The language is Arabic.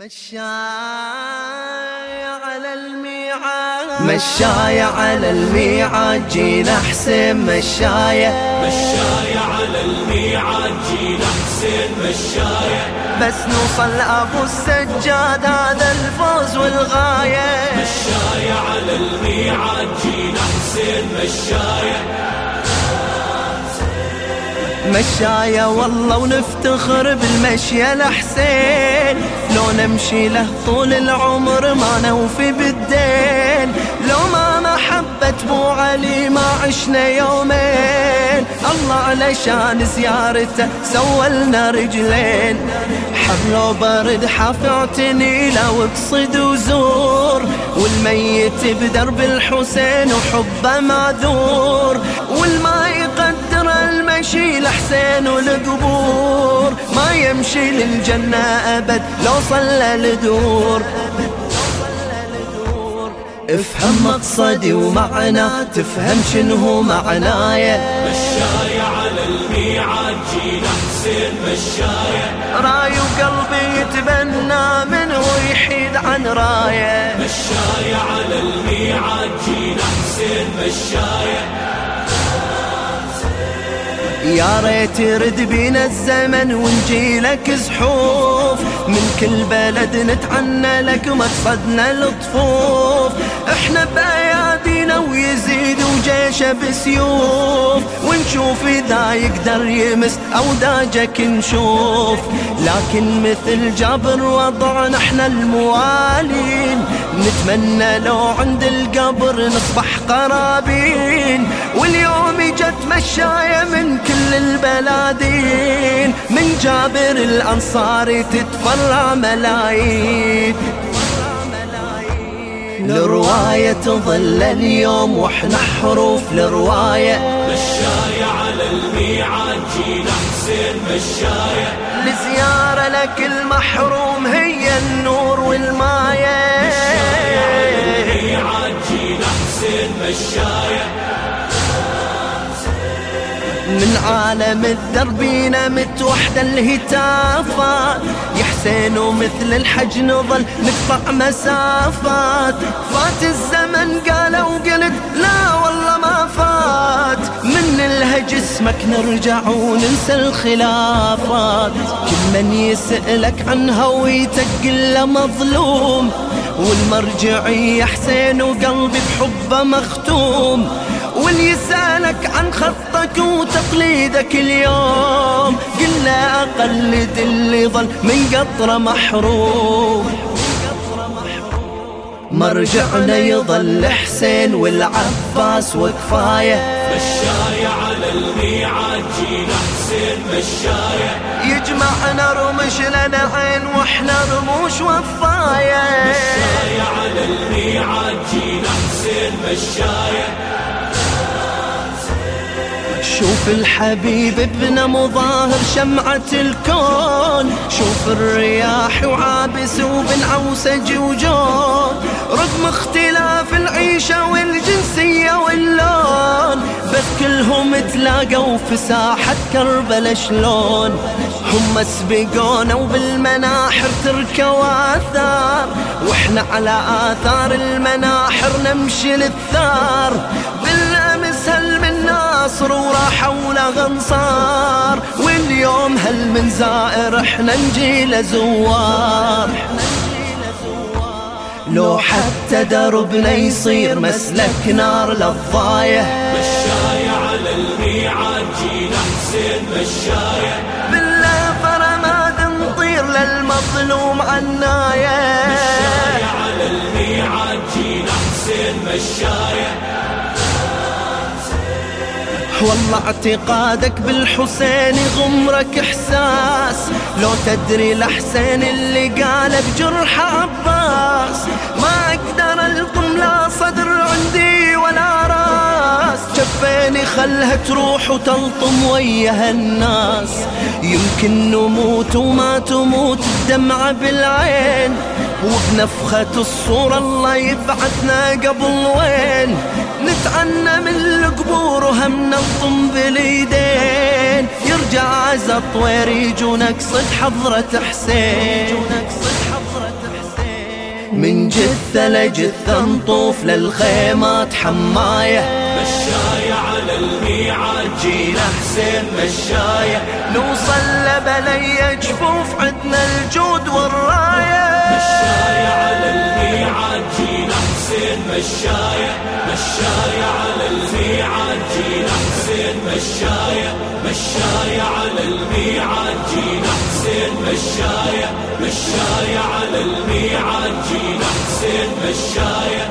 مشاي على الميعاد. مشاي على الميعاد جينا حسين مشاي. مشاي على الميعاد جينا حسين مشاي. بس نوصل أبو السجاد هذا الفوز والغاية. مشاي على الميعاد جينا حسين مشاي. مشايا والله ونفتخر بالمشي لحسين لو نمشي له طول العمر ما نوفي بالدين. لو ما محبة بو علي ما عشنا يومين. الله علشان زيارته سولنا رجلين. حر وبرد حاف اعتني لو أقصد وزور. والميت بدرب الحسين وحبه معذور والما يقدر المشي لحسين والقبور ما يمشي للجنة أبد لو صلى لدور افهم مقصدي ومعنى تفهم شنو معناي. مشاي على الميعاد جينا حسين مشاي راي وقلبي يتبنى منه يحيد عن رايه. مشاي على الميعاد جينا حسين مشاي يا ريت يرد بينا الزمن ونجي لك زحوف. من كل بلد نتعنى لك مقصدنا الطفوف إحنا بأيادينا ويزيد وجيشه بسيوف. ونشوف إذا يقدر يمس أوداجك نشوف. لكن مثل جابر وضعنا إحنا الموالين. نتمنى لو عند القبر نصبح قرابين. واليوم مشاية من كل البلادين من جابر الأنصاري تتفرع ملايين. الرواية تظل اليوم وإحنا حروف الرواية مشاي على الميعاد جينا حسين مشاي لزيارة لك المحروم هي النور والماية. الميعاد جينا حسين مشاي من عالم الدربين مت وحدة الهتافات. يا حسين ومثل الحج نظل نقطع مسافات. فات الزمن قال وقلت لا والله ما فات. من الهج اسمك نرجع وننسى الخلافات. كل من يسألك عن هويتك قل مظلوم. والمرجعي يا حسين وقلبي بحبه مختوم. واللي يسألك عن خطك وتقليدك اليوم. قلنا أقلد اللي ظل من قطرة محروم. مرجعنا يظل حسين والعباس وكفاية. مشاي على الميعاد جينا حسين مشاي يجمعنا رمش لنا عين وإحنا رموش وفاية. مشاي على الميعاد جينا حسين مشاي شوف الحبيب ابن مظاهر شمعة الكون. شوف الرياح وعابس وبن عوسج وجون. رغم اختلاف العيشة والجنسية واللون بس كلهم تلاقوا في ساحة كربلا شلون. هم سبقونا وبالمناحر تركوا آثار. وإحنا على آثار المناحر نمشي للثار. بالأمس هل من ناصر وراحوا ولا غنصار. واليوم هل من زائر إحنا نجي لزوار لو حتى دربنا يصير مسلك نار للضايه مشاي على الميعاد جينا حسين مشاي بالله فرماد نطير للمظلوم عناية. مشاي على الميعاد جينا حسين مشاي والله اعتقادك بالحسين غمرك إحساس. لو تدري لحسين اللي قاله بجرح عباس. ما أقدر ألقم لا صدر عندي ولا راس. جفيني خلها تروح وتلطم وياها الناس. يمكن نموت وما تموت الدمعة بالعين. وبنفخة الصورة الله يبعثنا قبل وين؟ نتعنى من القبور وهمنا نضم بالايدين يرجع عز الطوير يجونك صد حضرة حسين. من جثة لجثة نطوف للخيمات حماية. مشاية على الميعاد جينا حسين مشاية. نوصل لبلي جفوف عدنا الجود والراية. مشاية على الميعاد جينا حسين مشاية. مشاية على الميعاد جينا حسين مشاية. مشاية على الميعاد جينا حسين مشاية. مشاية على الميعاد جينا حسين مشاية.